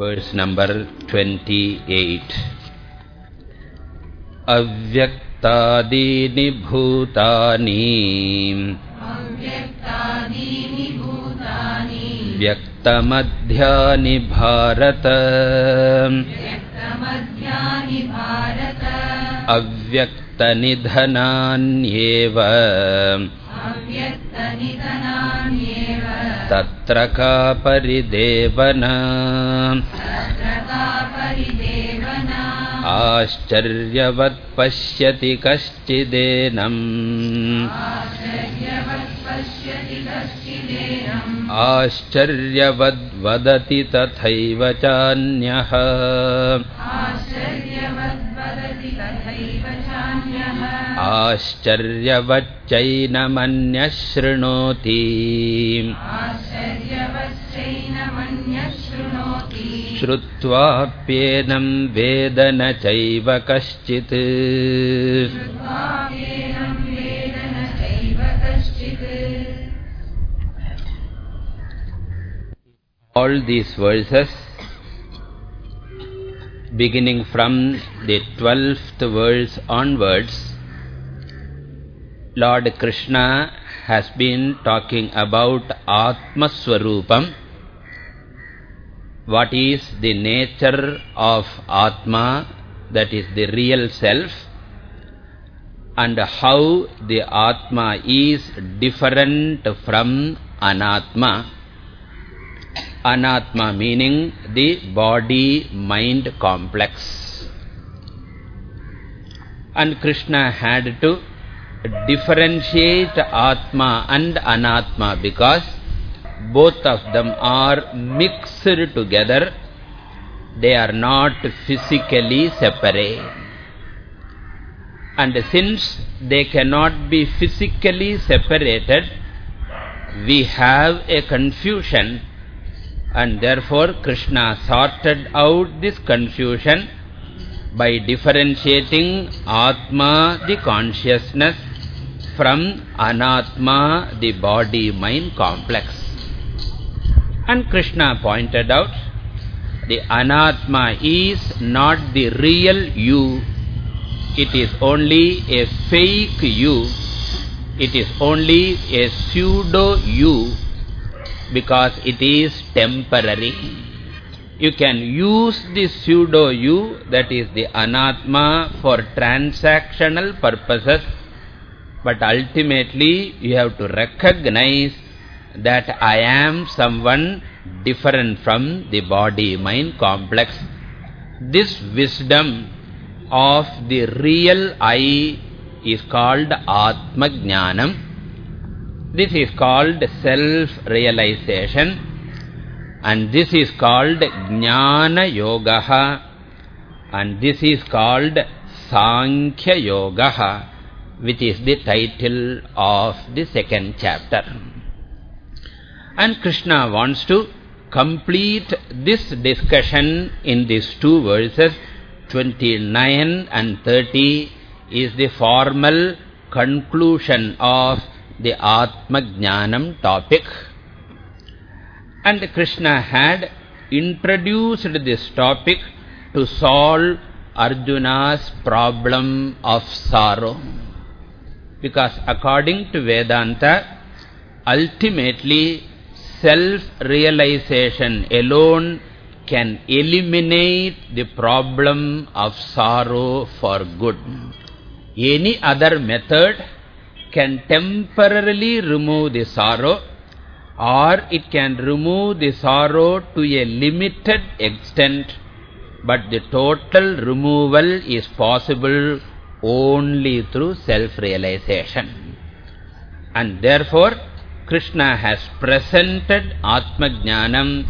verse number twenty eight अव्यक्तादीनिभूतानि व्यक्तमध्यानि भारत अव्यक्तनिधनान्येव तत्र का परिदेवना? आश्चर्यवत् पश्यति कश्चिदेनम्। आश्चर्यवद्वदति तथैव चान्यः। आश्चर्यवच्चैनमन्यः शृणोति श्रुत्वाप्येनं वेद न चैव कश्चित् All these verses, beginning from the twelfth verse onwards, Lord Krishna has been talking about Atma Swarupam. What is the nature of Atma, that is the real self, and how the Atma is different from Anatma. Anatma meaning the body-mind complex. And Krishna had to differentiate Atma and Anatma because both of them are mixed together. They are not physically separate. And since they cannot be physically separated, we have a confusion and therefore Krishna sorted out this confusion by differentiating Atma, the consciousness, from Anatma, the body-mind complex. And Krishna pointed out, the Anatma is not the real you, it is only a fake you, it is only a pseudo-you, because it is temporary. You can use the pseudo-you, that is the anatma, for transactional purposes, but ultimately you have to recognize that I am someone different from the body-mind complex. This wisdom of the real I is called Atma Jnanam. This is called self-realization and this is called Jnana Yogaha and this is called Sankhya Yogaha which is the title of the second chapter. And Krishna wants to complete this discussion in these two verses 29 and 30 is the formal conclusion of the Atma Jnanam topic. And Krishna had introduced this topic to solve Arjuna's problem of sorrow. Because according to Vedanta, ultimately self-realization alone can eliminate the problem of sorrow for good. Any other method can temporarily remove the sorrow or it can remove the sorrow to a limited extent but the total removal is possible only through self-realization. And therefore, Krishna has presented Atma Jnanam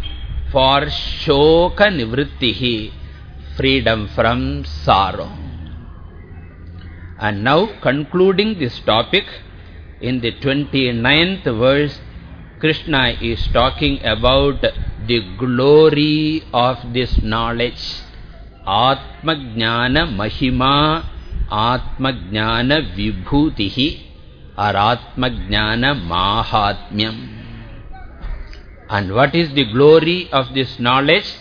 for Shoka Nivrittihi, freedom from sorrow. And now, concluding this topic, in the 29th verse, Krishna is talking about the glory of this knowledge. Atma Jnana Mahima Atma Jnana Vibhutihi or Atma Jnana Mahatmyam. And what is the glory of this knowledge?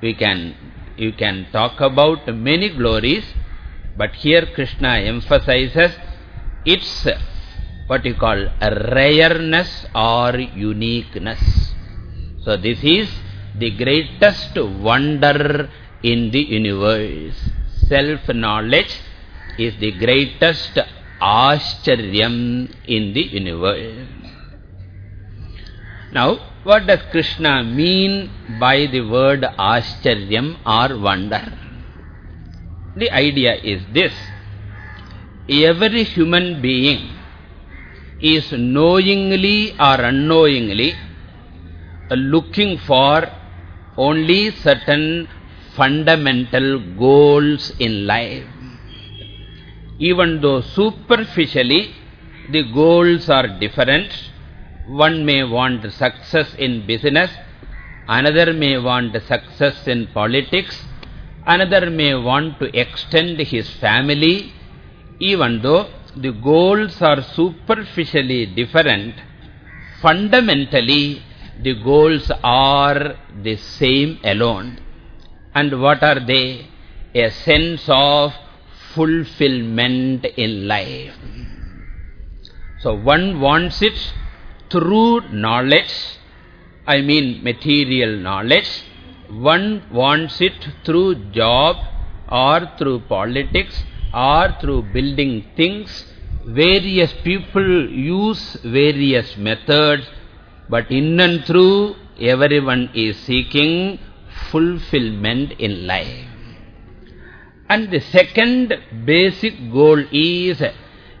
we can, you can talk about many glories, but here Krishna emphasizes its what you call a rareness or uniqueness. So this is the greatest wonder in the universe. Self-knowledge is the greatest Ashcharyam in the universe. Now, what does Krishna mean by the word Ashcharyam or wonder? The idea is this. Every human being is knowingly or unknowingly looking for only certain fundamental goals in life even though superficially the goals are different. One may want success in business, another may want success in politics, another may want to extend his family. Even though the goals are superficially different, fundamentally the goals are the same alone. And what are they? A sense of fulfillment in life. So one wants it through knowledge, I mean material knowledge. One wants it through job or through politics or through building things. Various people use various methods, but in and through everyone is seeking fulfillment in life. And the second basic goal is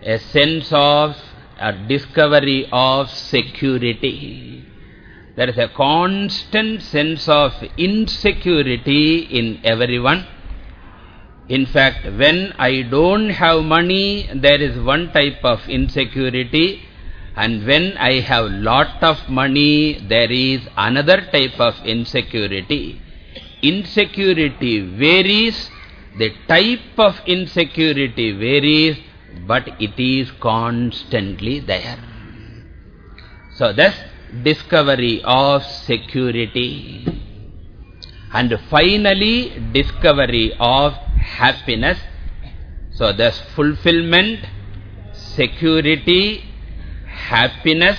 a sense of a discovery of security. There is a constant sense of insecurity in everyone. In fact, when I don't have money, there is one type of insecurity. And when I have a lot of money, there is another type of insecurity. Insecurity varies the type of insecurity varies, but it is constantly there. So, thus, discovery of security. And finally, discovery of happiness. So, thus, fulfillment, security, happiness,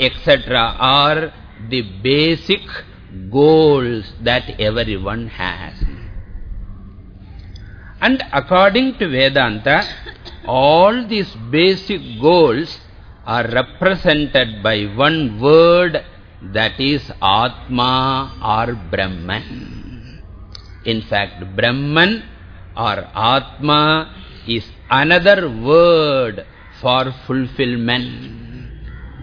etc. are the basic goals that everyone has. And according to Vedanta, all these basic goals are represented by one word that is Atma or Brahman. In fact, Brahman or Atma is another word for fulfillment.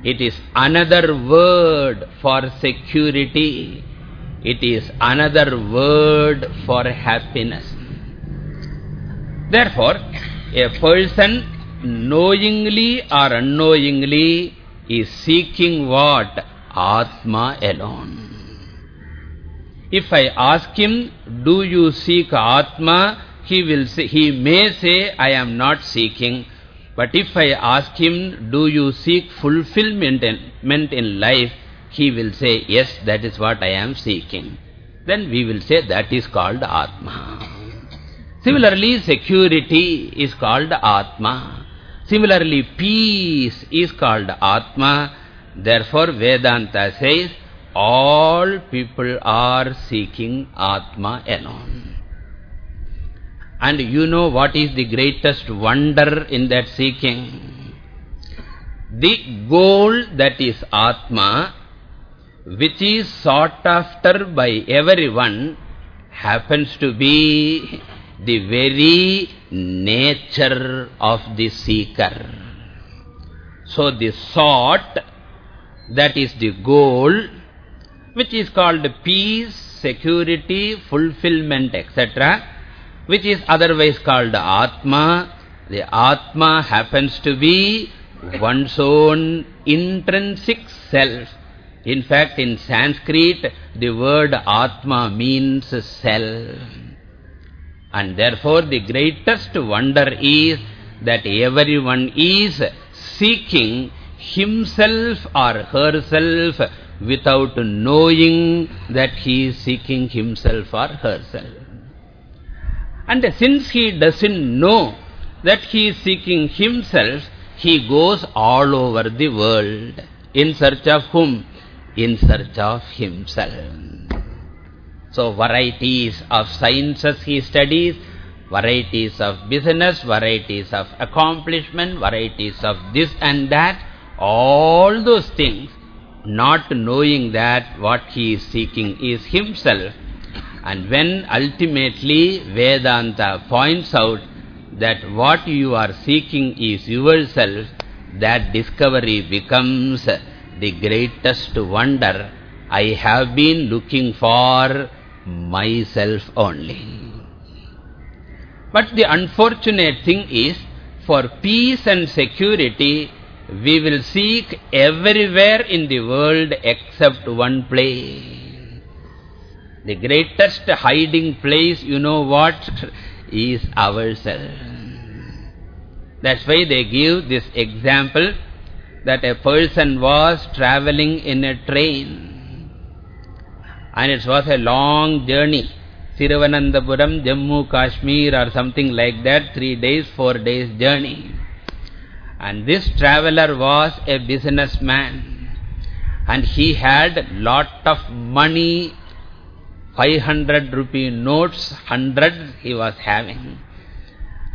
It is another word for security. It is another word for happiness. Therefore, a person knowingly or unknowingly is seeking what? Atma alone. If I ask him, do you seek Atma? He will say, he may say, I am not seeking. But if I ask him, do you seek fulfillment in life? He will say, yes, that is what I am seeking. Then we will say that is called Atma. Similarly, security is called Atma. Similarly, peace is called Atma. Therefore, Vedanta says, all people are seeking Atma alone. And you know what is the greatest wonder in that seeking? The goal that is Atma, which is sought after by everyone, happens to be the very nature of the seeker. So the sought, that is the goal, which is called peace, security, fulfillment, etc., which is otherwise called Atma. The Atma happens to be one's own intrinsic self. In fact, in Sanskrit, the word Atma means self. And therefore the greatest wonder is that everyone is seeking himself or herself without knowing that he is seeking himself or herself. And since he doesn't know that he is seeking himself, he goes all over the world. In search of whom? In search of himself. So varieties of sciences he studies, varieties of business, varieties of accomplishment, varieties of this and that, all those things, not knowing that what he is seeking is himself. And when ultimately Vedanta points out that what you are seeking is yourself, that discovery becomes the greatest wonder. I have been looking for myself only. But the unfortunate thing is, for peace and security, we will seek everywhere in the world except one place. The greatest hiding place, you know what, is ourselves. That's why they give this example that a person was traveling in a train and it was a long journey. Thiruvananthapuram, Jammu, Kashmir or something like that, three days, four days journey. And this traveler was a businessman and he had lot of money, 500 rupee notes, 100 he was having.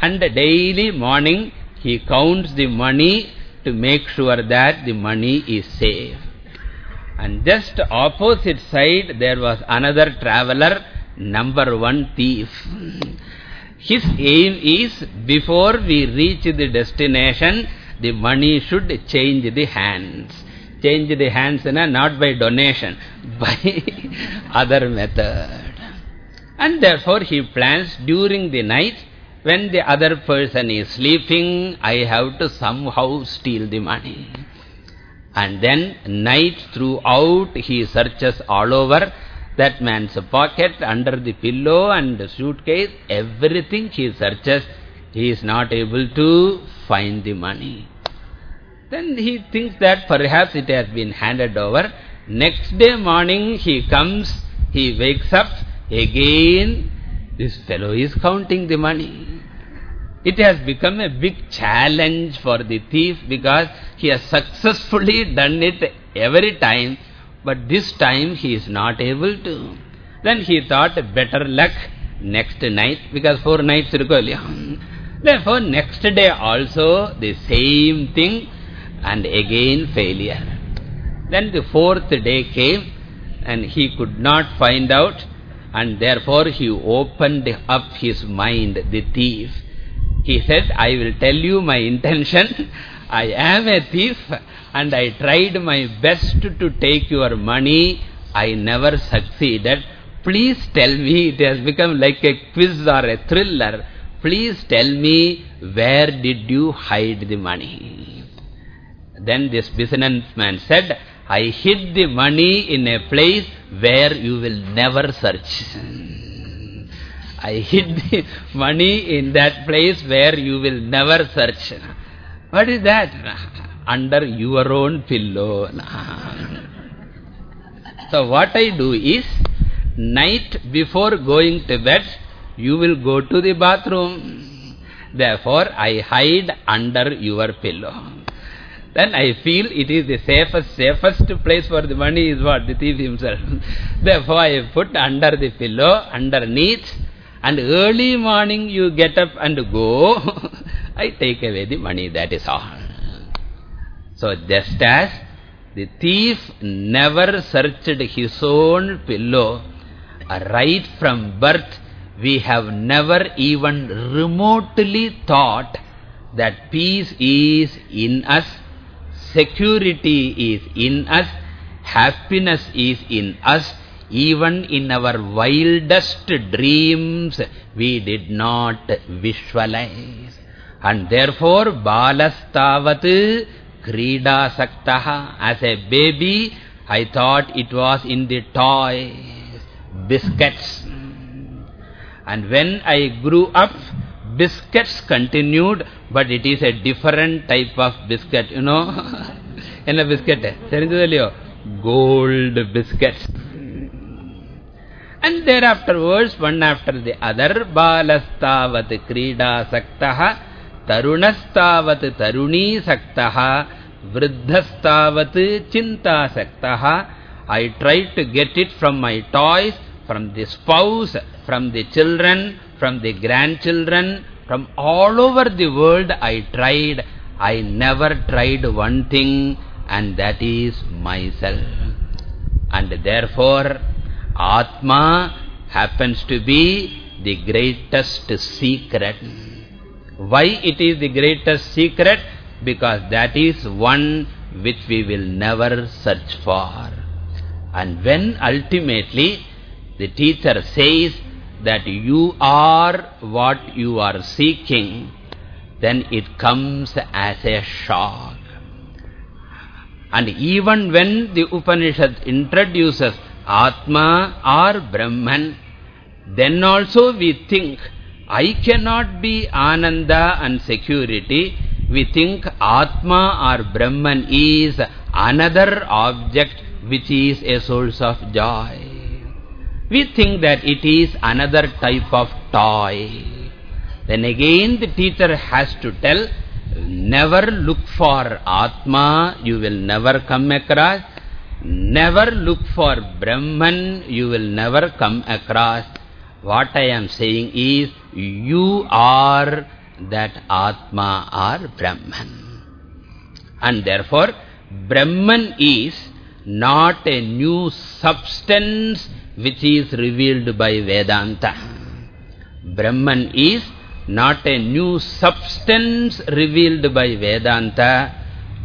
And daily morning he counts the money to make sure that the money is safe. And just opposite side there was another traveler, number one thief. His aim is, before we reach the destination, the money should change the hands. Change the hands, not by donation, by other method. And therefore he plans during the night, when the other person is sleeping, I have to somehow steal the money. And then night throughout he searches all over that man's pocket, under the pillow and the suitcase, everything he searches, he is not able to find the money. Then he thinks that perhaps it has been handed over. Next day morning he comes, he wakes up, again this fellow is counting the money. It has become a big challenge for the thief because he has successfully done it every time, but this time he is not able to. Then he thought better luck next night because four nights Therefore, next day also the same thing and again failure. Then the fourth day came and he could not find out and therefore he opened up his mind, the thief. He said, I will tell you my intention. I am a thief and I tried my best to take your money. I never succeeded. Please tell me, it has become like a quiz or a thriller. Please tell me, where did you hide the money? Then this businessman said, I hid the money in a place where you will never search. I hid the money in that place where you will never search. What is that? Under your own pillow. so what I do is, night before going to bed, you will go to the bathroom. Therefore, I hide under your pillow. Then I feel it is the safest, safest place for the money is what? The thief himself. Therefore, I put under the pillow, underneath, and early morning you get up and go, I take away the money, that is all. So just as the thief never searched his own pillow, right from birth, we have never even remotely thought that peace is in us, security is in us, happiness is in us, even in our wildest dreams, we did not visualize. And therefore, balastavat krida saktaha. As a baby, I thought it was in the toys, biscuits. And when I grew up, biscuits continued, but it is a different type of biscuit, you know. என்ன biscuit தெரிஞ்சது இல்லையோ gold biscuits. and thereafterwards, one after the other, balastavat krida saktaha, tarunastavat taruni saktaha, vriddhastavat chinta saktaha. I tried to get it from my toys, from the spouse, from the children, from the grandchildren, from all over the world I tried. I never tried one thing and that is myself. And therefore, Atma happens to be the greatest secret. Why it is the greatest secret? Because that is one which we will never search for. And when ultimately the teacher says that you are what you are seeking, then it comes as a shock. And even when the Upanishad introduces Atma or Brahman, then also we think, I cannot be Ananda and security. We think Atma or Brahman is another object which is a source of joy. We think that it is another type of toy. Then again the teacher has to tell, never look for Atma, you will never come across. Never look for Brahman, you will never come across. What I am saying is, you are that Atma or Brahman. And therefore, Brahman is not a new substance which is revealed by Vedanta. Brahman is not a new substance revealed by Vedanta,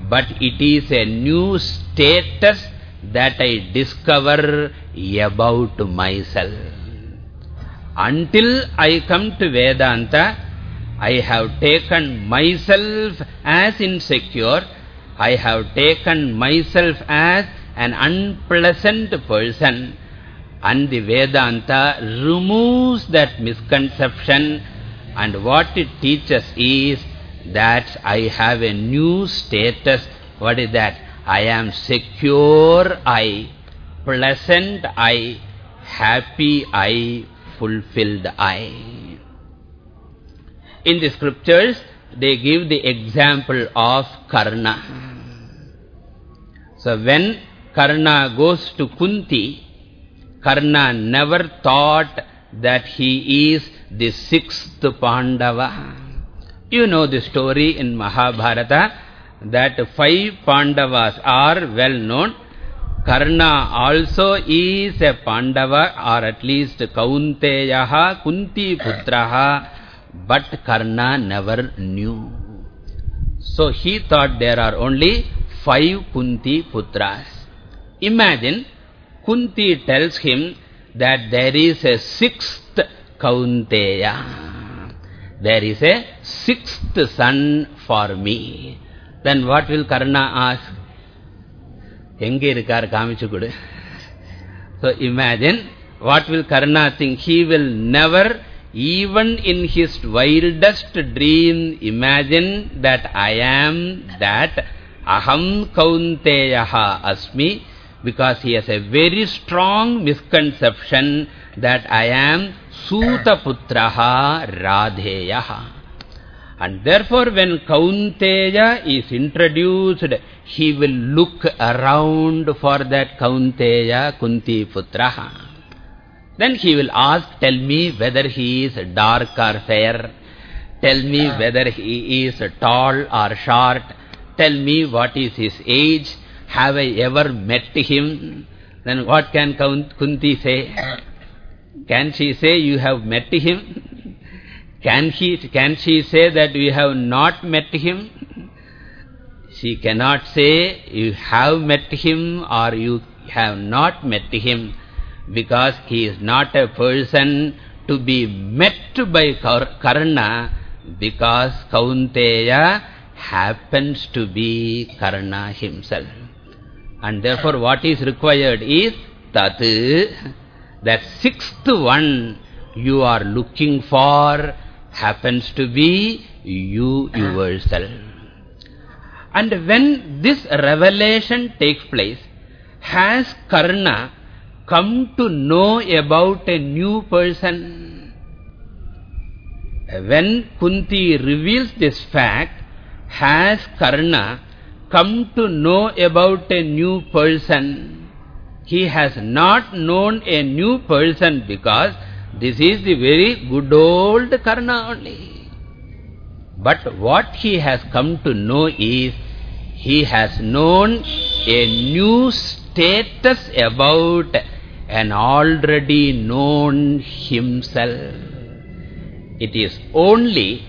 but it is a new status that I discover about myself. Until I come to Vedanta, I have taken myself as insecure, I have taken myself as an unpleasant person, and the Vedanta removes that misconception and what it teaches is that I have a new status. What is that? I am secure I, pleasant I, happy I, fulfilled I. In the scriptures, they give the example of Karna. So when Karna goes to Kunti, Karna never thought that he is the sixth Pandava. You know the story in Mahabharata that five Pandavas are well known. Karna also is a Pandava or at least Kaunteyaha, Kunti Putraha, but Karna never knew. So he thought there are only five Kunti Putras. Imagine Kunti tells him that there is a sixth Kaunteya. There is a sixth son for me. Then what will Karna ask? Engi irkar kamichukudu. So imagine, what will Karna think? He will never, even in his wildest dream, imagine that I am that aham kaunteyaha asmi. Because he has a very strong misconception that I am Sutaputraha Radheyaha. And therefore when Kaunteya is introduced, he will look around for that Kaunteya Kunti Putraha. Then he will ask, tell me whether he is dark or fair. Tell me ah. whether he is tall or short. Tell me what is his age. Have I ever met him? Then what can Kunti say? Ah. Can she say you have met him? Can, he, can she say that you have not met him? She cannot say you have met him or you have not met him because he is not a person to be met by Karna because Kaunteya happens to be Karna himself. And therefore what is required is Tat, that sixth one you are looking for happens to be you yourself. And when this revelation takes place, has Karna come to know about a new person? When Kunti reveals this fact, has Karna come to know about a new person? He has not known a new person because this is the very good old Karna only. But what he has come to know is, he has known a new status about an already known himself. It is only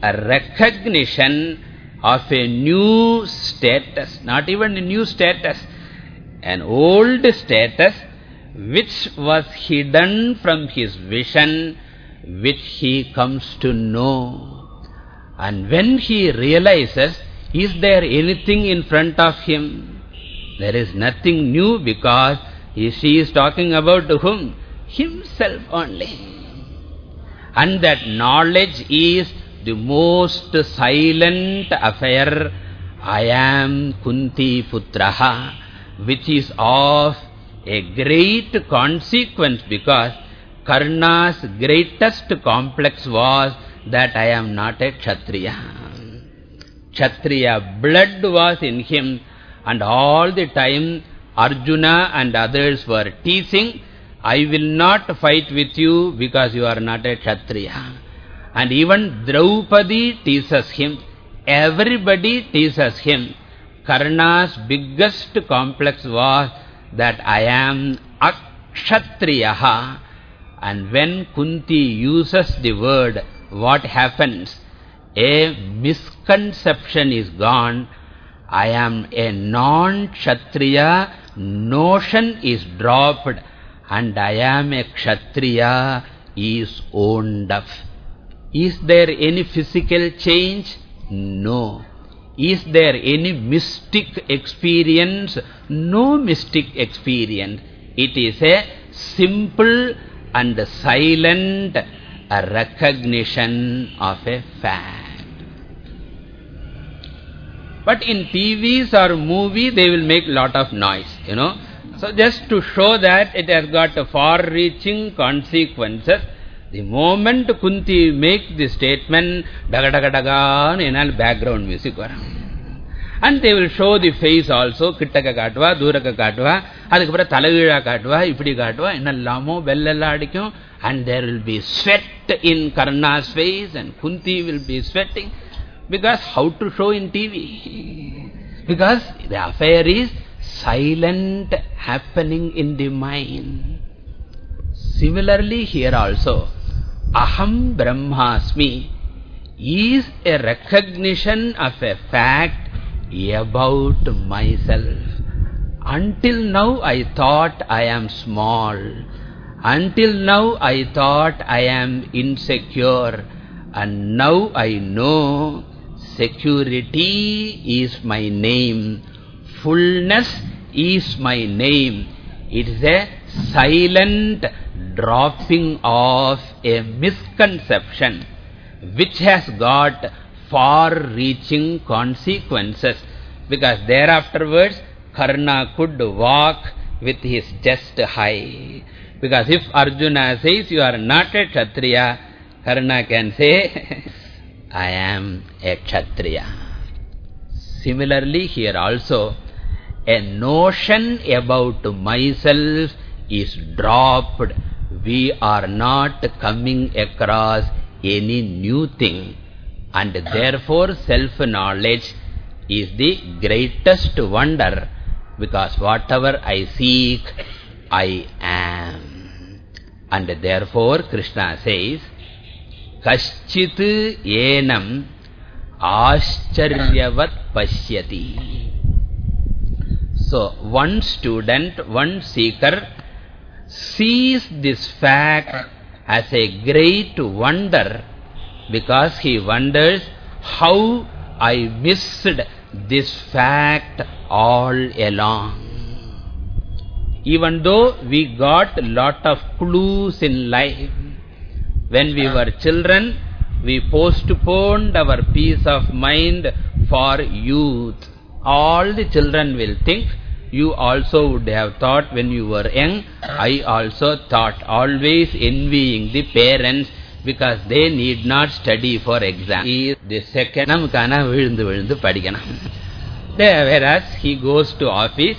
a recognition of a new status, not even a new status, an old status which was hidden from his vision, which he comes to know. And when he realizes, is there anything in front of him? There is nothing new because she is talking about whom? Himself only. And that knowledge is the most silent affair. I am Kunti Putraha, which is of a great consequence because Karna's greatest complex was that I am not a Kshatriya. Kshatriya blood was in him and all the time Arjuna and others were teasing, I will not fight with you because you are not a Kshatriya. And even Draupadi teases him. Everybody teases him. Karna's biggest complex was that I am akshatriyaha. And when Kunti uses the word, what happens? A misconception is gone. I am a non-kshatriya. Notion is dropped. And I am a kshatriya is owned up. Is there any physical change? No. Is there any mystic experience? No mystic experience. It is a simple and silent recognition of a fact. But in TVs or movie, they will make lot of noise, you know. So just to show that it has got a far-reaching consequences, the moment Kunti make the statement, daga daga daga, enal background music varam. And they will show the face also, kittaka kaatva, duraka kaatva, adukapra talagila kaatva, ipidi kaatva, enallamo bellella adikyo, and there will be sweat in Karna's face, and Kunti will be sweating. Because how to show in TV? Because the affair is silent happening in the mind. Similarly here also, Aham Brahmasmi is a recognition of a fact about myself. Until now I thought I am small. Until now I thought I am insecure. And now I know security is my name. Fullness is my name. It is a silent dropping of a misconception which has got far-reaching consequences because thereafterwards Karna could walk with his chest high. Because if Arjuna says you are not a Kshatriya, Karna can say, I am a Kshatriya. Similarly, here also, a notion about myself is dropped we are not coming across any new thing. And therefore self-knowledge is the greatest wonder because whatever I seek, I am. And therefore Krishna says, Kaschit enam ascharyavat pashyati. So one student, one seeker sees this fact as a great wonder because he wonders how I missed this fact all along. Even though we got lot of clues in life, when we were children, we postponed our peace of mind for youth. All the children will think You also would have thought when you were young, I also thought, always envying the parents because they need not study for exam. He is the second, namukana vilundu vilundu padikanam. Whereas he goes to office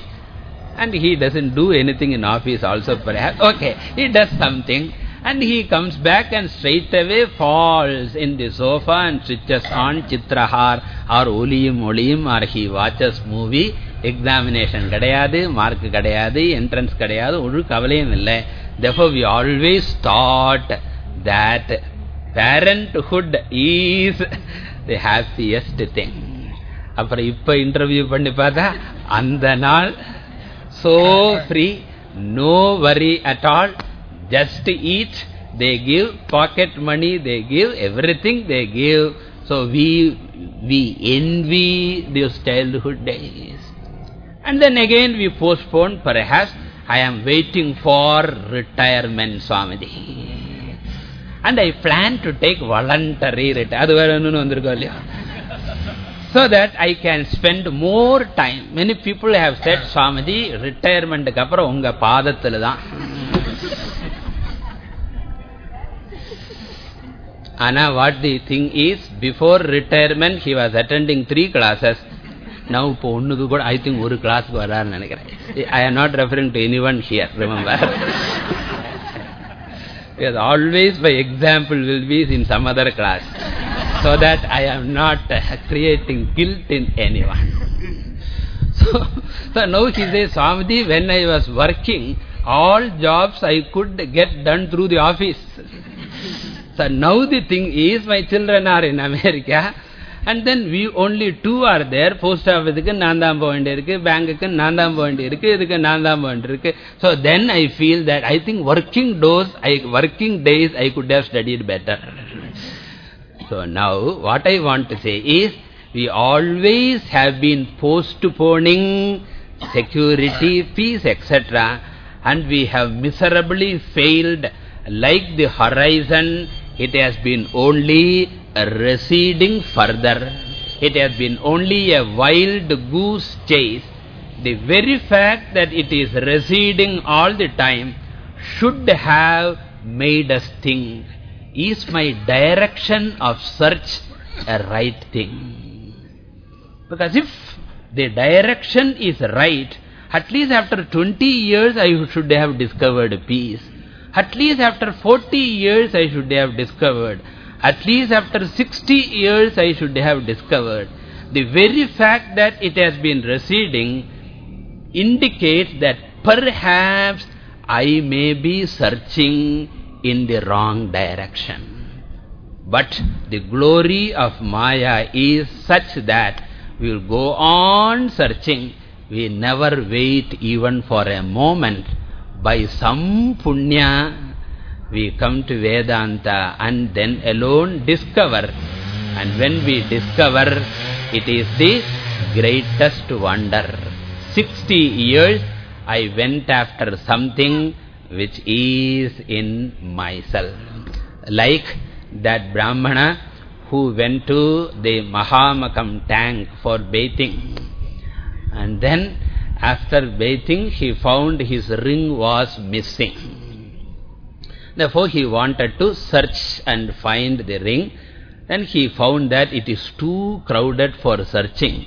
and he doesn't do anything in office also perhaps. Okay, he does something and he comes back and straight away falls in the sofa and switches on Chitrahar or Oliyum Oliyum or he watches movie. Examination kadayadu, mark kadayadu, entrance kadayadu, uru kavalayam illa. Therefore we always thought that parenthood is the happiest thing. அப்புறம் இப்ப interview பண்ணி பார்த்தா அந்த நாள் so free, no worry at all, just eat, they give pocket money, they give everything they give. So we, we envy those childhood days. And then again we postpone, perhaps I am waiting for retirement, Swamiji. And I plan to take voluntary retirement. So that I can spend more time. Many people have said, Swamiji, retirement kapra unga padathila dhaan. Ana, what the thing is, before retirement, he was attending three classes. Now, இப்போ ஒண்ணுக்கு கூட I think ஒரு கிளாஸ்க்கு வராருன்னு நினைக்கிறேன். I am not referring to anyone here, remember. Because always by example will be in some other class. So that I am not uh, creating guilt in anyone. So, so now he says, Swamiji, when I was working, all jobs I could get done through the office. So now the thing is, my children are in America, and then we only two are there. Post office ku nandam point irukku, bank ku nandam point irukku, idukku nandam point irukku. So then I feel that I think working days, I, working days I could have studied better. So now what I want to say is, we always have been postponing security, peace, etc. And we have miserably failed like the horizon it has been only receding further. It has been only a wild goose chase. The very fact that it is receding all the time should have made us think, is my direction of search a right thing? Because if the direction is right, at least after 20 years I should have discovered peace. At least after 40 years I should have discovered. At least after 60 years I should have discovered. The very fact that it has been receding indicates that perhaps I may be searching in the wrong direction. But the glory of Maya is such that we will go on searching. We never wait even for a moment. By some punya, we come to Vedanta and then alone discover. And when we discover, it is the greatest wonder. 60 years I went after something which is in myself. Like that Brahmana who went to the Mahamakam tank for bathing. And then after bathing he found his ring was missing. Therefore he wanted to search and find the ring. Then he found that it is too crowded for searching.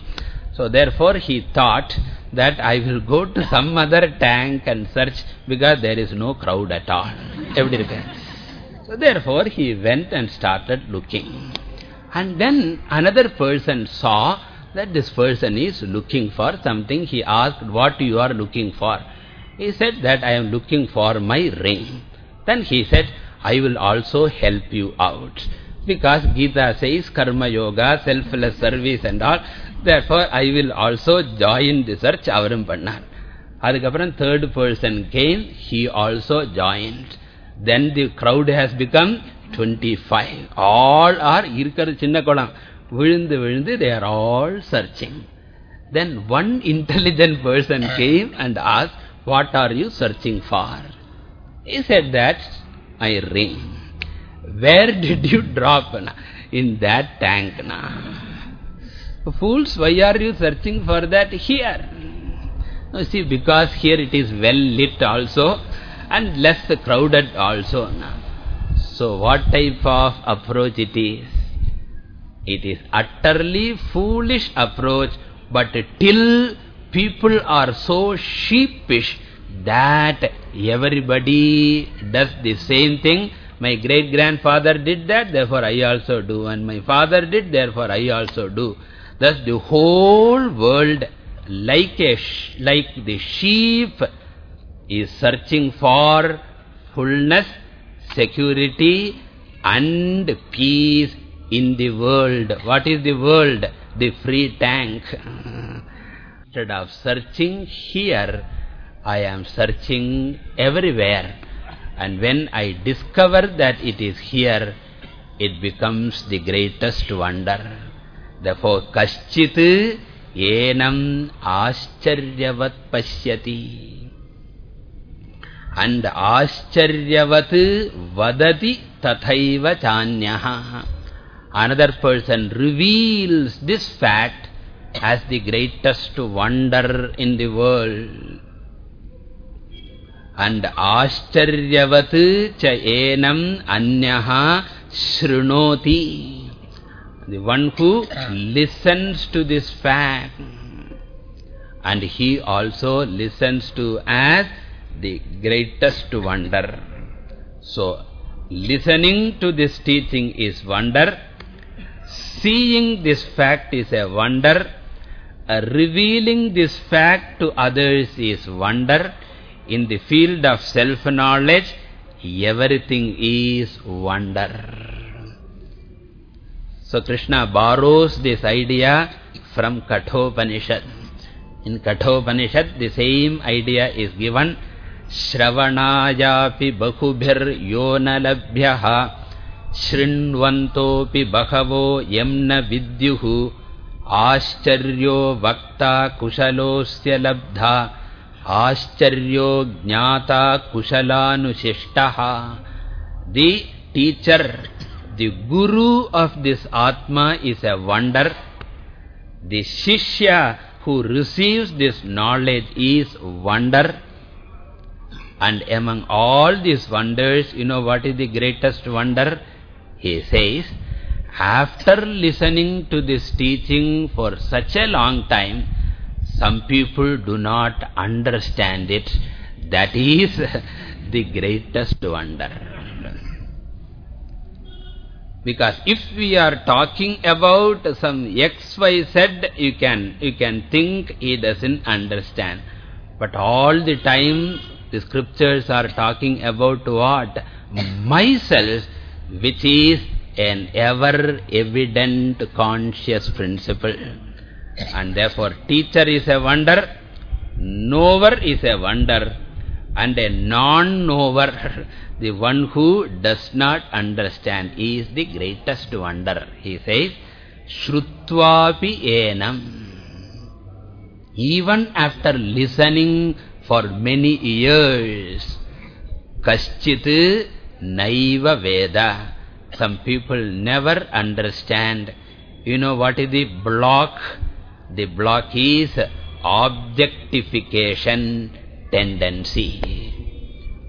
So therefore he thought that I will go to some other tank and search because there is no crowd at all. So therefore he went and started looking. And then another person saw that this person is looking for something. He asked what you are looking for. He said that I am looking for my ring. Then he said, I will also help you out. Because Gita says karma yoga, selfless service and all. Therefore, I will also join the search avaram pannar. Adhikaparan third person came, he also joined. Then the crowd has become 25. All are irkar chinna kolam. Vilundu they are all searching. Then one intelligent person came and asked, what are you searching for? He said that, my ring. Where did you drop? Na? In that tank. Na? Fools, why are you searching for that here? see, because here it is well lit also and less crowded also. So what type of approach it is? It is utterly foolish approach, but till people are so sheepish that everybody does the same thing. My great-grandfather did that, therefore I also do. And my father did, therefore I also do. Thus the whole world, like, a like the sheep, is searching for fullness, security and peace in the world. What is the world? The free tank. Instead of searching here, I am searching everywhere. And when I discover that it is here, it becomes the greatest wonder. Therefore, kaschit enam ascharyavat pashyati. And ascharyavat vadati tathaiva chanyaha. Another person reveals this fact as the greatest wonder in the world and ascharyavat cha enam anyaha shrunoti. The one who listens to this fact and he also listens to as the greatest wonder. So, listening to this teaching is wonder, seeing this fact is a wonder, uh, revealing this fact to others is wonder, in the field of self-knowledge, everything is wonder. So Krishna borrows this idea from Kathopanishad. In Kathopanishad, the same idea is given. Shravanayapi labhyaha shrinvantopi bahavo yamna vidyuhu ascharyo vakta kushalosya labdha Ascharyo jnata kushalanusishtaha. The teacher, the guru of this Atma is a wonder. The Shishya who receives this knowledge is wonder. And among all these wonders, you know what is the greatest wonder? He says, after listening to this teaching for such a long time, some people do not understand it. That is the greatest wonder. Because if we are talking about some XYZ, you can, you can think he doesn't understand. But all the time, the scriptures are talking about what? Myself, which is an ever-evident conscious principle. And therefore, teacher is a wonder, knower is a wonder, and a non-knower, the one who does not understand, is the greatest wonder. He says, Shrutvapi enam. Even after listening for many years, Kaschit naiva veda. Some people never understand. You know what is the block the block is objectification tendency.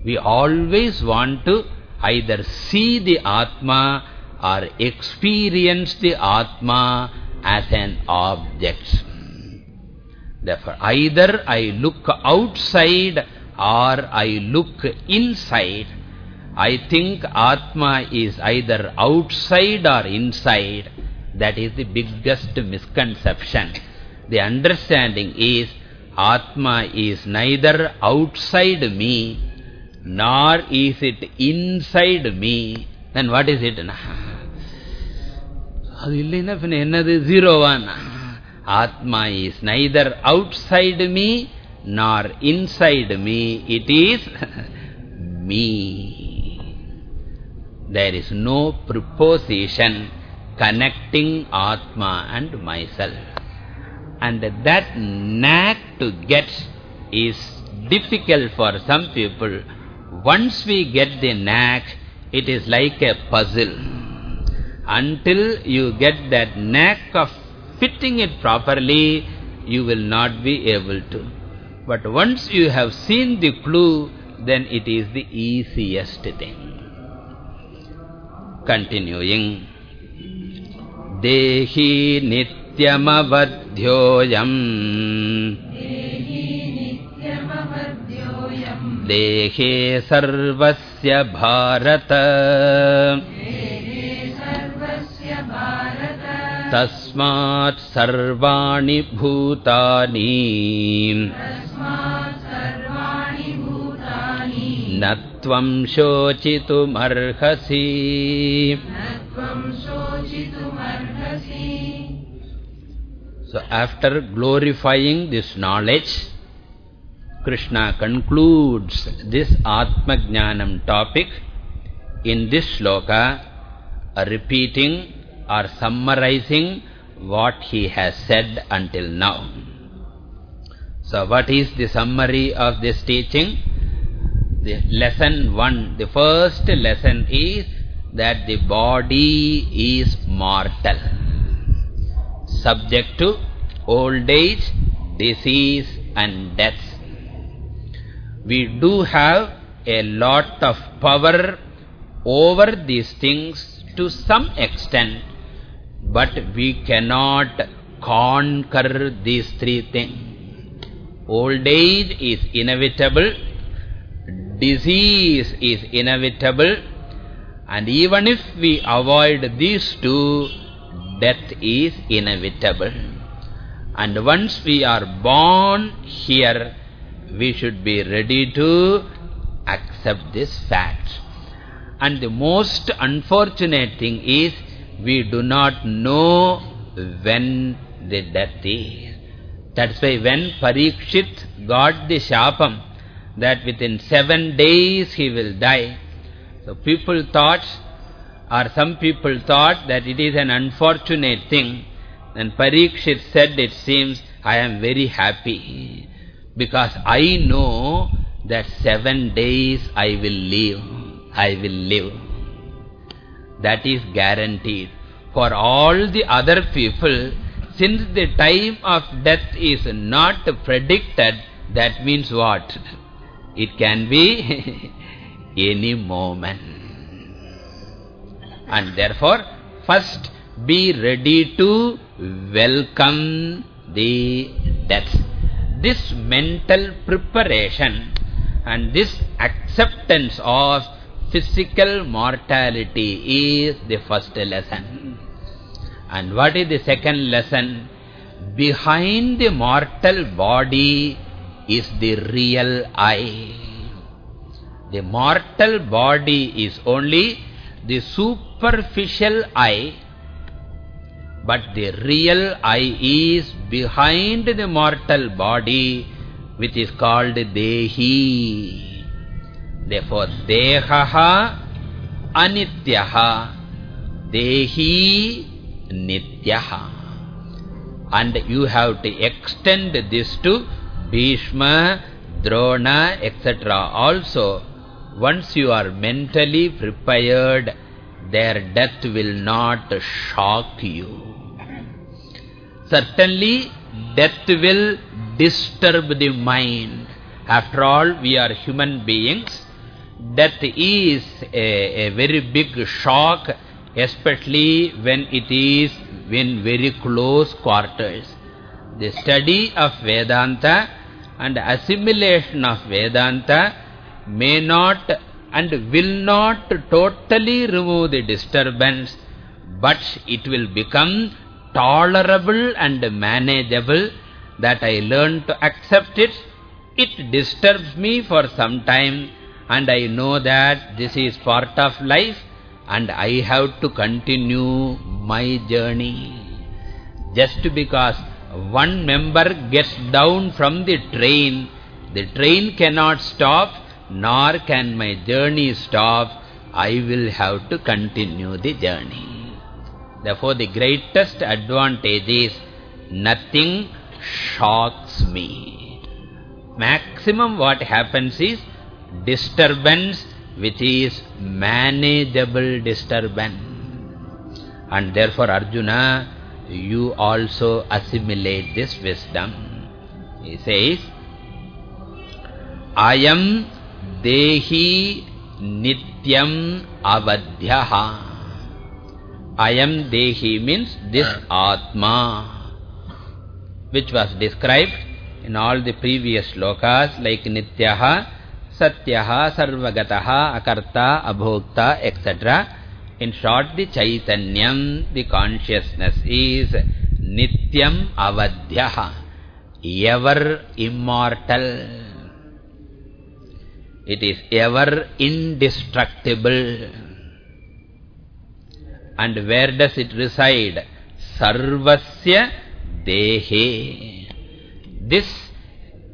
We always want to either see the Atma or experience the Atma as an object. Therefore, either I look outside or I look inside. I think Atma is either outside or inside. That is the biggest misconception The understanding is Atma is neither outside me nor is it inside me. Then what is it? அது இல்லைன்னா பின்ன என்னது ஜீரோவான் Atma is neither outside me nor inside me. It is me. There is no preposition connecting Atma and myself. And that knack to get is difficult for some people. Once we get the knack, it is like a puzzle. Until you get that knack of fitting it properly, you will not be able to. But once you have seen the clue, then it is the easiest thing. Continuing. Dehi nityamavadhyoyam देहे सर्वस्य भारत। तस्मात् सर्वाणि भूतानि। न त्वं शोचितुमर्हसि So after glorifying this knowledge, Krishna concludes this Atma Jnanam topic in this sloka, repeating or summarizing what he has said until now. So what is the summary of this teaching? The lesson one, the first lesson is that the body is mortal, subject to old age, disease and death we do have a lot of power over these things to some extent, but we cannot conquer these three things. Old age is inevitable, disease is inevitable, and even if we avoid these two, death is inevitable. And once we are born here, we should be ready to accept this fact. And the most unfortunate thing is we do not know when the death is. That's why when Parikshit got the shapam that within seven days he will die, so people thought or some people thought that it is an unfortunate thing. And Parikshit said, it seems, I am very happy because I know that seven days I will live. I will live. That is guaranteed. For all the other people, since the time of death is not predicted, that means what? It can be any moment. And therefore, first be ready to welcome the death this mental preparation and this acceptance of physical mortality is the first lesson. And what is the second lesson? Behind the mortal body is the real I. The mortal body is only the superficial I but the real I is behind the mortal body, which is called Dehi. Therefore, Dehaha Anityaha, Dehi Nityaha. And you have to extend this to Bhishma, Drona, etc. Also, once you are mentally prepared, their death will not shock you. Certainly, death will disturb the mind. After all, we are human beings. Death is a, a very big shock, especially when it is in very close quarters. The study of Vedanta and assimilation of Vedanta may not and will not totally remove the disturbance, but it will become tolerable and manageable that I learn to accept it. It disturbs me for some time and I know that this is part of life and I have to continue my journey. Just because one member gets down from the train, the train cannot stop, nor can my journey stop. I will have to continue the journey. Therefore, the greatest advantage is nothing shocks me. Maximum what happens is disturbance which is manageable disturbance. And therefore, Arjuna, you also assimilate this wisdom. He says, Ayam Dehi Nityam Avadhyaha. Ayam Dehi means this uh. Atma, which was described in all the previous slokas like Nityaha, Satyaha, Sarvagataha, Akarta, Abhokta, etc. In short, the Chaitanyam, the consciousness is Nityam Avadhyaha, ever immortal. It is ever indestructible. And where does it reside? Sarvasya Dehe. This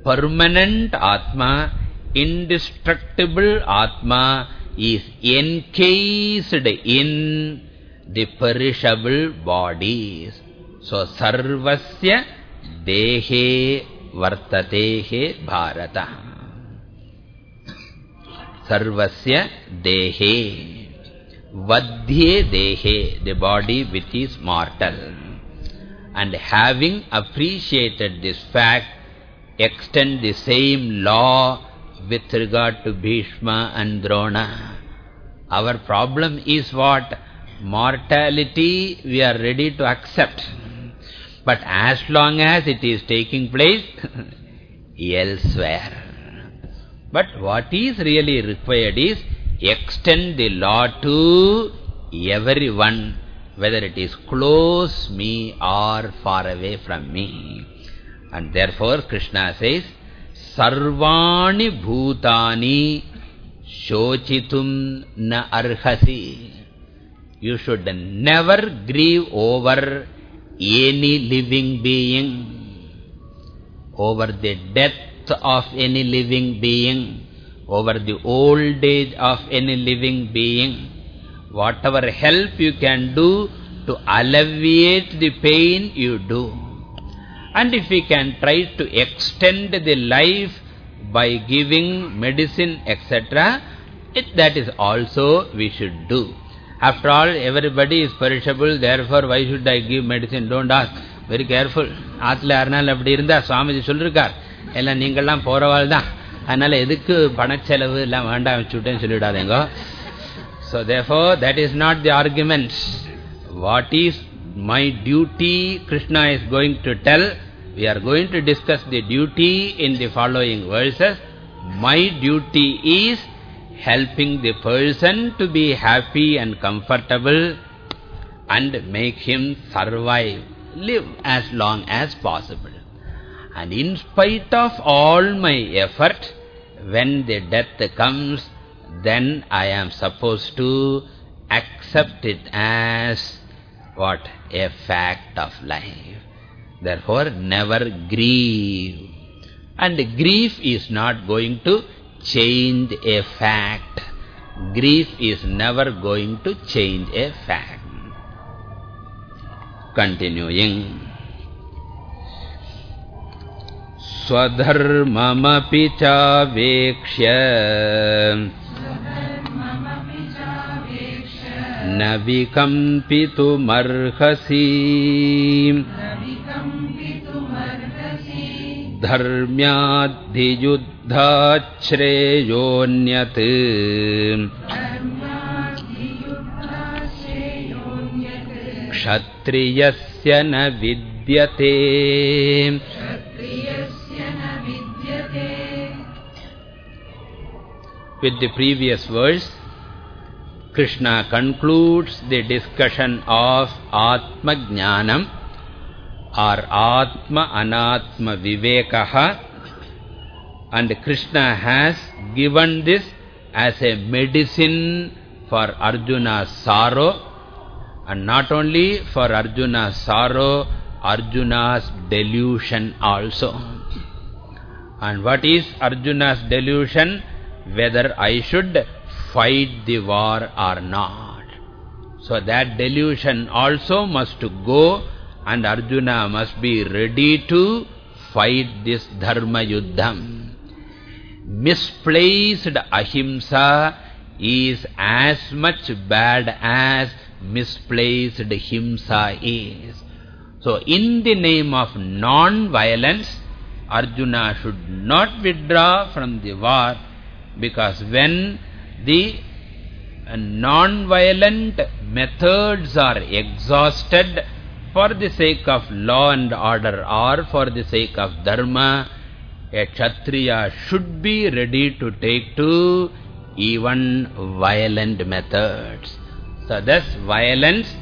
permanent Atma, indestructible Atma is encased in the perishable bodies. So, Sarvasya Dehe Vartatehe Bharata. Sarvasya Dehe. Vadhye Dehe, the body which is mortal. And having appreciated this fact, extend the same law with regard to Bhishma and Drona. Our problem is what? Mortality we are ready to accept. But as long as it is taking place elsewhere. But what is really required is extend the law to everyone, whether it is close me or far away from me. And therefore Krishna says, Sarvani bhutani shochitum na arhasi. You should never grieve over any living being, over the death of any living being, over the old age of any living being. Whatever help you can do to alleviate the pain, you do. And if we can try to extend the life by giving medicine, etc., that is also we should do. After all, everybody is perishable, therefore why should I give medicine? Don't ask. Very careful. ஆத்துல யாருனாலும் அப்படி இருந்தா சுவாமிஜி சொல்லிருக்கார் எல்லாம் நீங்கள்லாம் போறவாள் தான் அதனால எதுக்கு பணச்செலவு எல்லாம் வேண்டாம் வச்சுட்டேன்னு சொல்லிடாதேங்க So therefore, that is not the argument. What is my duty, Krishna is going to tell. We are going to discuss the duty in the following verses. My duty is helping the person to be happy and comfortable and make him survive, live as long as possible. And in spite of all my effort, when the death comes, then I am supposed to accept it as what? A fact of life. Therefore, never grieve. And grief is not going to change a fact. Grief is never going to change a fact. Continuing. स्वधर्ममपि चावेक्ष्य। न विकम्पितुमर्हसि। धर्म्याद्धियुद्धाच्छ्रेयोऽन्यत्। क्षत्रियस्य न विद्यते With the previous verse, Krishna concludes the discussion of Atma Jnanam or Atma Anatma Vivekaha and Krishna has given this as a medicine for Arjuna's sorrow and not only for Arjuna's sorrow, Arjuna's delusion also. And what is Arjuna's delusion? Whether I should fight the war or not. So that delusion also must go and Arjuna must be ready to fight this dharma yuddham. Misplaced ahimsa is as much bad as misplaced himsa is. So in the name of non-violence, Arjuna should not withdraw from the war because when the uh, non-violent methods are exhausted for the sake of law and order or for the sake of dharma, a Kshatriya should be ready to take to even violent methods. So thus violence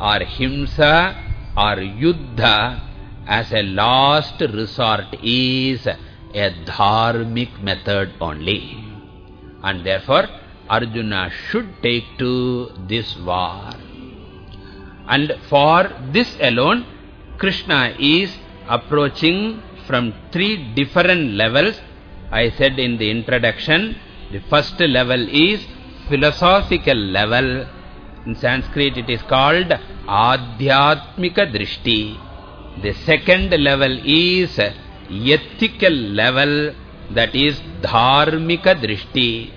or himsa or yuddha as a last resort is a dharmic method only. And therefore Arjuna should take to this war. And for this alone, Krishna is approaching from three different levels. I said in the introduction, the first level is philosophical level. In Sanskrit it is called Adhyatmika Drishti. The second level is ethical level that is Dharmika Drishti.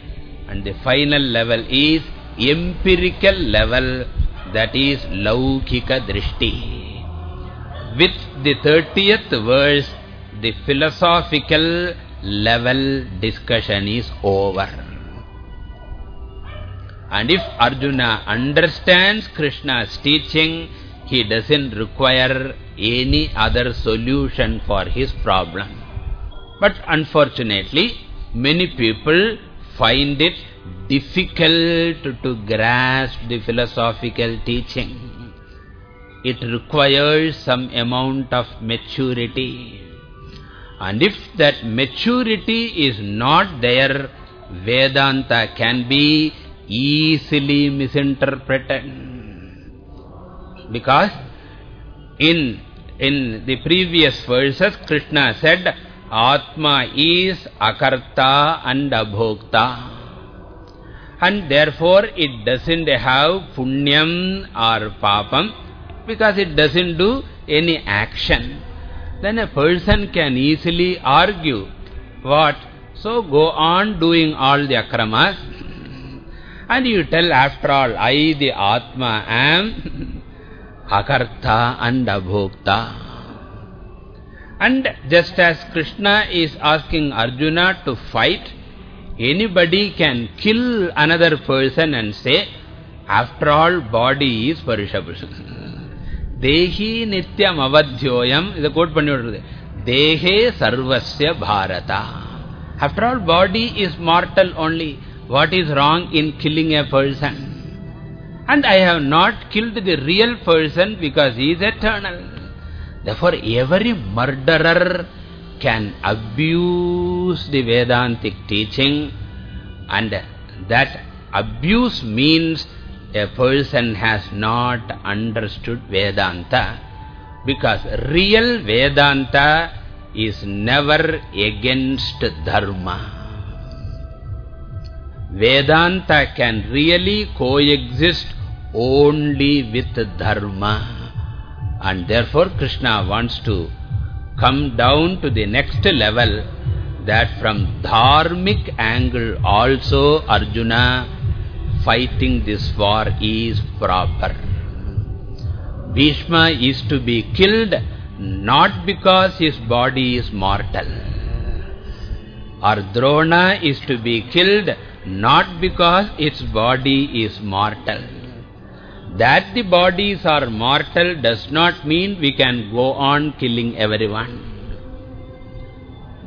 And the final level is empirical level that is Laukika Drishti. With the 30th verse, the philosophical level discussion is over. And if Arjuna understands Krishna's teaching, he doesn't require any other solution for his problem. But unfortunately, many people find it difficult to grasp the philosophical teaching. It requires some amount of maturity. And if that maturity is not there, Vedanta can be easily misinterpreted. Because in, in the previous verses, Krishna said, Atma is akarta and abhokta. And therefore it doesn't have punyam or papam because it doesn't do any action. Then a person can easily argue, what? So go on doing all the akramas. And you tell, after all, I, the Atma, am akarta and abhokta. And just as Krishna is asking Arjuna to fight, anybody can kill another person and say, after all, body is Parishabhusha. Dehi nityam avadhyoyam, is a quote panni Dehe sarvasya bharata. After all, body is mortal only. What is wrong in killing a person? And I have not killed the real person because he is eternal. Therefore, every murderer can abuse the Vedantic teaching and that abuse means a person has not understood Vedanta because real Vedanta is never against Dharma. Vedanta can really coexist only with Dharma. And therefore Krishna wants to come down to the next level that from dharmic angle also Arjuna fighting this war is proper. Bhishma is to be killed not because his body is mortal. Or is to be killed not because its body is mortal. That the bodies are mortal does not mean we can go on killing everyone.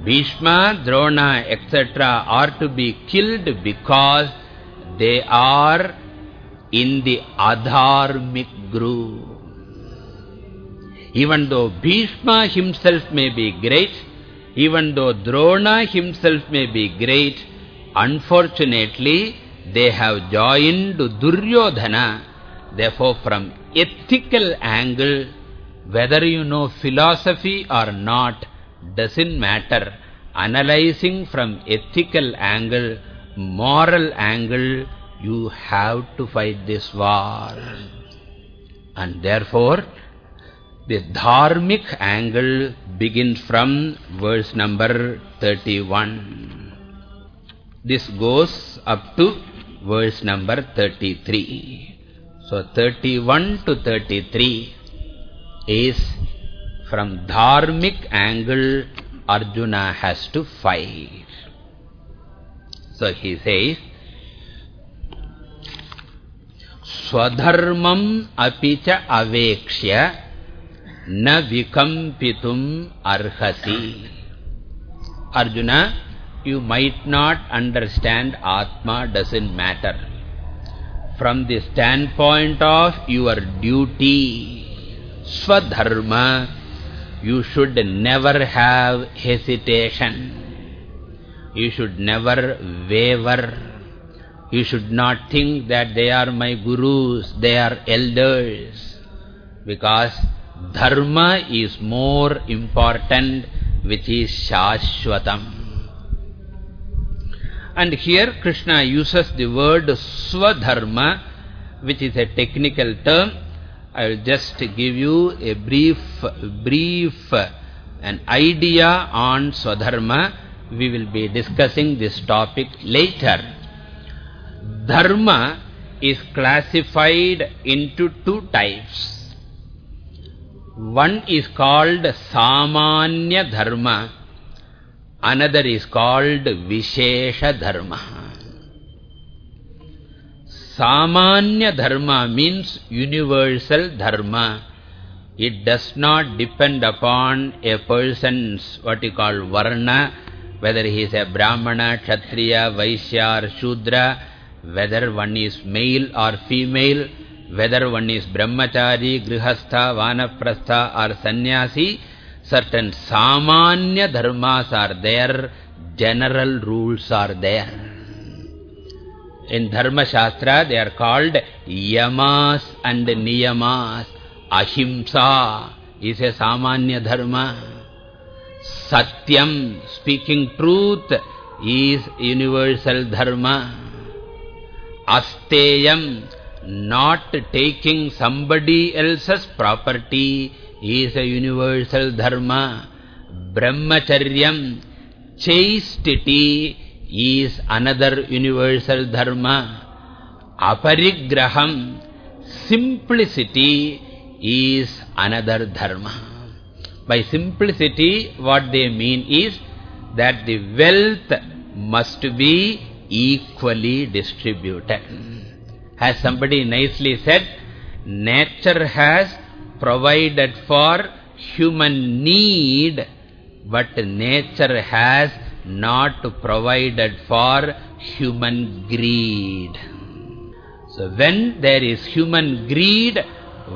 Bhishma, Drona, etc. are to be killed because they are in the adharmic group. Even though Bhishma himself may be great, even though Drona himself may be great, unfortunately, they have joined Duryodhana. Therefore, from ethical angle, whether you know philosophy or not, doesn't matter. Analyzing from ethical angle, moral angle, you have to fight this war. And therefore, the dharmic angle begins from verse number 31. This goes up to verse number 33. So 31 to 33 is from dharmic angle Arjuna has to fight. So he says, Swadharmam apicha avekshya na vikampitum arhasi. Arjuna, you might not understand Atma doesn't matter. From the standpoint of your duty, Swadharma, you should never have hesitation. You should never waver. You should not think that they are my gurus, they are elders. Because dharma is more important, which is shashwatam. And here Krishna uses the word swadharma, which is a technical term. I will just give you a brief, brief, an idea on swadharma. We will be discussing this topic later. Dharma is classified into two types. One is called Samanya Dharma Another is called Vishesha Dharma. Samanya Dharma means universal Dharma. It does not depend upon a person's what you call Varna, whether he is a Brahmana, Kshatriya, Vaishya or Shudra, whether one is male or female, whether one is Brahmachari, Grihastha, Vanaprastha or Sannyasi, certain samanya dharmas are there, general rules are there. In Dharma Shastra, they are called yamas and niyamas. Ahimsa is a samanya dharma. Satyam, speaking truth, is universal dharma. Asteyam, not taking somebody else's property is a universal dharma. Brahmacharyam, chastity is another universal dharma. Aparigraham, simplicity is another dharma. By simplicity, what they mean is that the wealth must be equally distributed. As somebody nicely said, nature has provided for human need, but nature has not provided for human greed. So when there is human greed,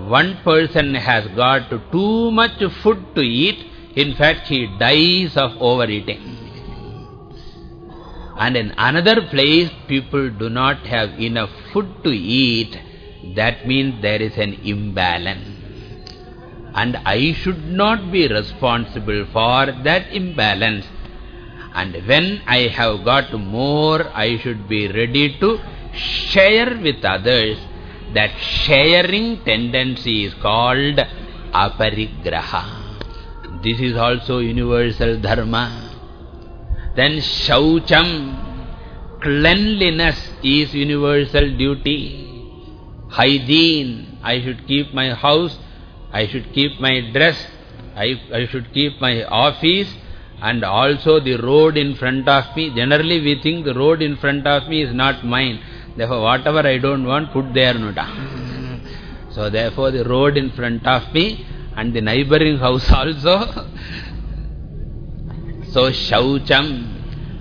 one person has got too much food to eat, in fact he dies of overeating. And in another place, people do not have enough food to eat, that means there is an imbalance and I should not be responsible for that imbalance. And when I have got more, I should be ready to share with others. That sharing tendency is called aparigraha. This is also universal dharma. Then shaucham, cleanliness is universal duty. Hygiene, I should keep my house I should keep my dress, I, I should keep my office and also the road in front of me. Generally we think the road in front of me is not mine. Therefore whatever I don't want, put there. Nuta. Hmm. So therefore the road in front of me and the neighboring house also. so shaucham,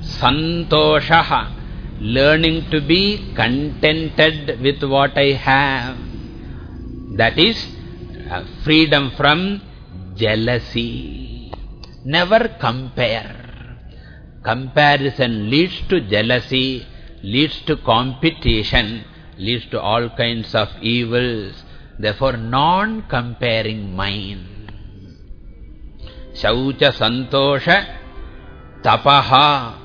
santoshaha, learning to be contented with what I have. That is freedom from jealousy. Never compare. Comparison leads to jealousy, leads to competition, leads to all kinds of evils. Therefore, non-comparing mind. Shaucha santosha tapaha.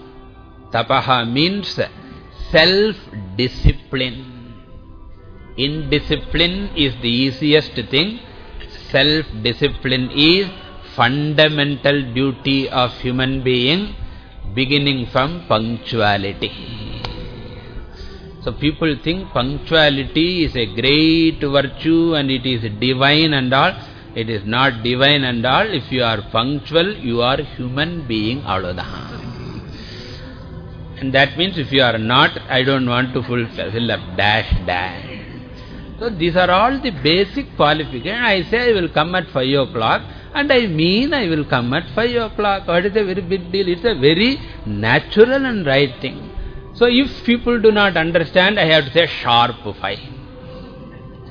Tapaha means self-discipline. Indiscipline is the easiest thing self-discipline is fundamental duty of human being beginning from punctuality. So people think punctuality is a great virtue and it is divine and all. It is not divine and all. If you are punctual, you are human being. And that means if you are not, I don't want to fulfill up dash dash. So these are all the basic qualifications. I say I will come at 5 o'clock and I mean I will come at 5 o'clock. What is a very big deal? It's a very natural and right thing. So if people do not understand, I have to say sharp 5.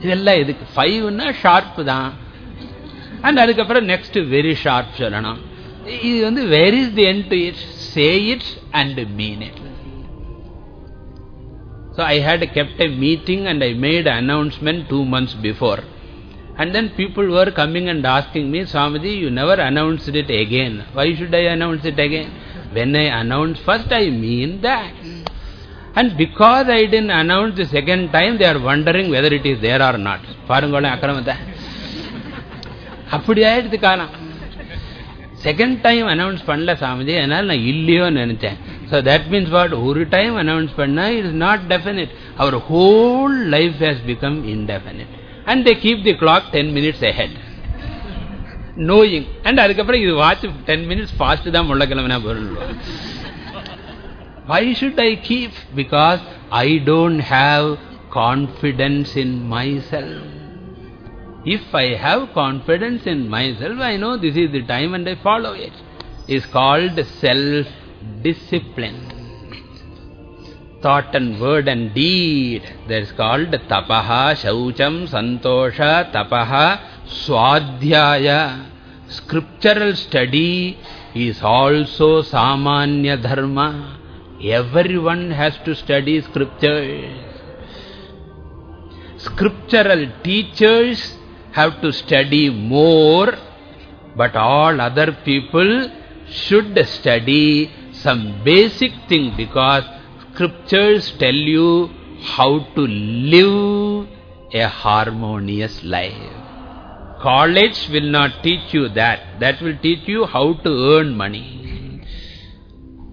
இதெல்லாம் இதுக்கு ஃபைவ்னா sharp தான் and அதுக்கப்புறம் next very sharp சொல்லணும் இது வந்து where is the end to it say it and mean it So I had kept a meeting and I made an announcement two months before. And then people were coming and asking me, Swamiji, you never announced it again. Why should I announce it again? When I announce first, I mean that. And because I didn't announce the second time, they are wondering whether it is there or not. பாருங்களேன் அக்கிரமத்தை அப்படி ஆயிடுது காலம் second time announce பண்ணல சாமிஜி அதனால நான் இல்லையோன்னு நினைச்சேன் so that means what ஒரு டைம் அனௌன்ஸ் பண்ணா it is not definite our whole life has become indefinite and they keep the clock ten minutes ahead knowing and அதுக்கப்புறம் இது வாட்ச் டென் மினிட்ஸ் ஃபாஸ்ட் தான் முள்ள கிழமைனா பொருள் Why should I keep? Because I don't have confidence in myself. If I have confidence in myself, I know this is the time and I follow it. It's called self-discipline. Thought and word and deed. That is called tapaha, shaucham, santosha, tapaha, swadhyaya. Scriptural study is also samanya dharma. Everyone has to study scriptures. Scriptural teachers have to study more, but all other people should study some basic thing because scriptures tell you how to live a harmonious life. College will not teach you that. That will teach you how to earn money.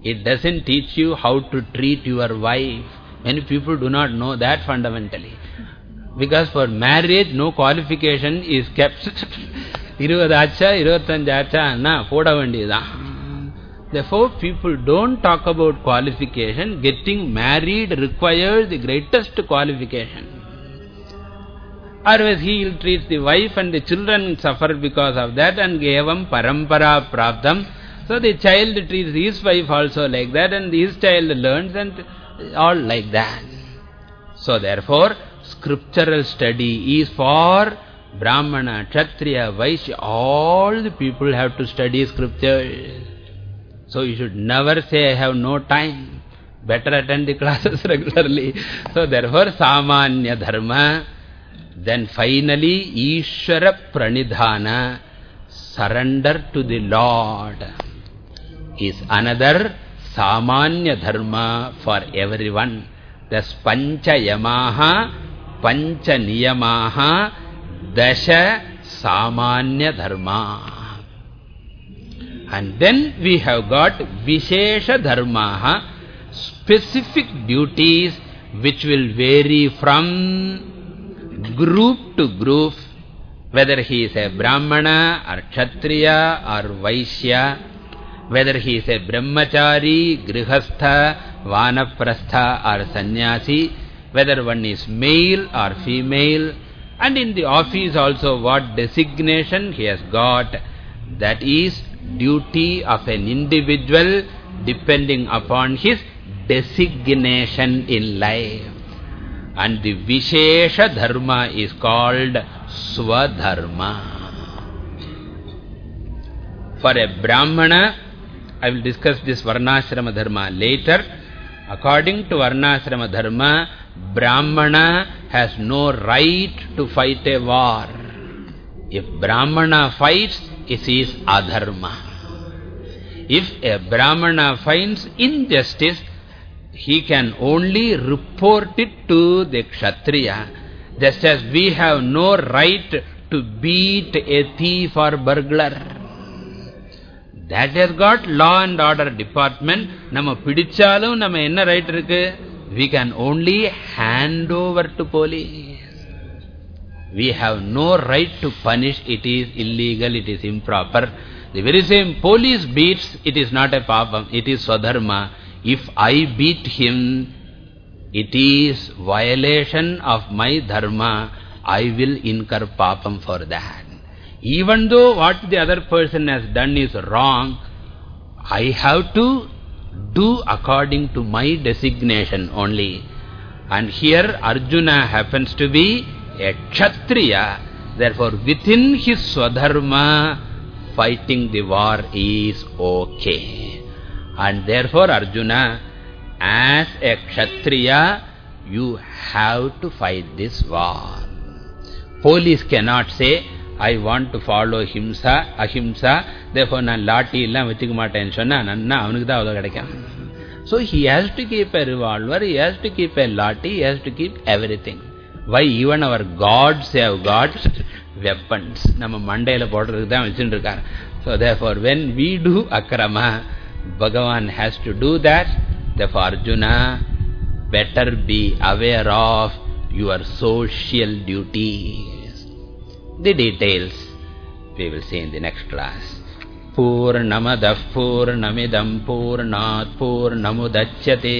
It doesn't teach you how to treat your wife. Many people do not know that fundamentally. Because for marriage, no qualification is kept. இருபது ஆச்சா இருபத்தஞ்சு ஆச்சா அண்ணா போட வேண்டியதுதான் Therefore, people don't talk about qualification. Getting married requires the greatest qualification. Otherwise, he will treat the wife and the children suffer because of that and evam parampara praptam. So the child treats his wife also like that and his child learns and all like that. So therefore, scriptural study is for Brahmana, Kshatriya, Vaishya, all the people have to study scriptures. So you should never say, I have no time. Better attend the classes regularly. So therefore, Samanya Dharma. Then finally, Ishvara Pranidhana, surrender to the Lord, is another Samanya Dharma for everyone. Thus, Pancha Yamaha, Pancha Niyamaha, Dasha Samanya Dharma. And then we have got Vishesha Dharmaha, specific duties which will vary from group to group, whether he is a Brahmana or Kshatriya or Vaishya, whether he is a Brahmachari, Grihastha, Vanaprastha or Sannyasi, whether one is male or female, and in the office also what designation he has got, that is duty of an individual depending upon his designation in life. And the Vishesha Dharma is called Swadharma. For a Brahmana, I will discuss this Varnashrama Dharma later. According to Varnashrama Dharma, Brahmana has no right to fight a war. If Brahmana fights, it is adharma. If a Brahmana finds injustice, he can only report it to the Kshatriya. Just as we have no right to beat a thief or burglar. That has got law and order department. Nama pidichalu nama enna right irukku? We can only hand over to police. We have no right to punish. It is illegal, it is improper. The very same police beats, it is not a papam, it is swadharma. If I beat him, it is violation of my dharma. I will incur papam for that. Even though what the other person has done is wrong, I have to do according to my designation only. And here Arjuna happens to be a Kshatriya. Therefore, within his Swadharma, fighting the war is okay. And therefore, Arjuna, as a Kshatriya, you have to fight this war. Police cannot say, I want to follow himsa, ahimsa, therefore நான் லாட்டி எல்லாம் வச்சுக்க மாட்டேன்னு சொன்னா நன்னா அவனுக்கு தான் அவ்வளோ கிடைக்கும். So he has to keep a revolver, he has to keep a lathi, he has to keep everything. Why even our gods have got weapons. நம்ம மண்டையில போடுறதுக்கு தான் வச்சுட்டு இருக்கார். So therefore when we do akrama, Bhagavan has to do that. Therefore Arjuna, better be aware of your social duties. The details we will see in the next class. Purnamadah Purnamidam Purnat Purnamudachyate